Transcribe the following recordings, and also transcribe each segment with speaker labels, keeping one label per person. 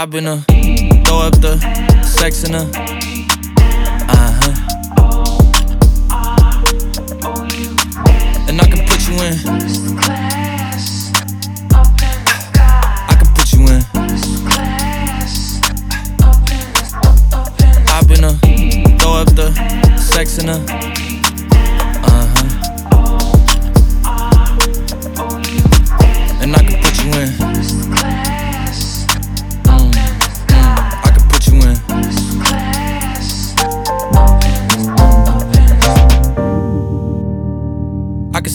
Speaker 1: I've been a throw up the sex in her. Uh huh. And I can put you in. I can put you in. Throw up the sex in her.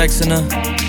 Speaker 1: In her.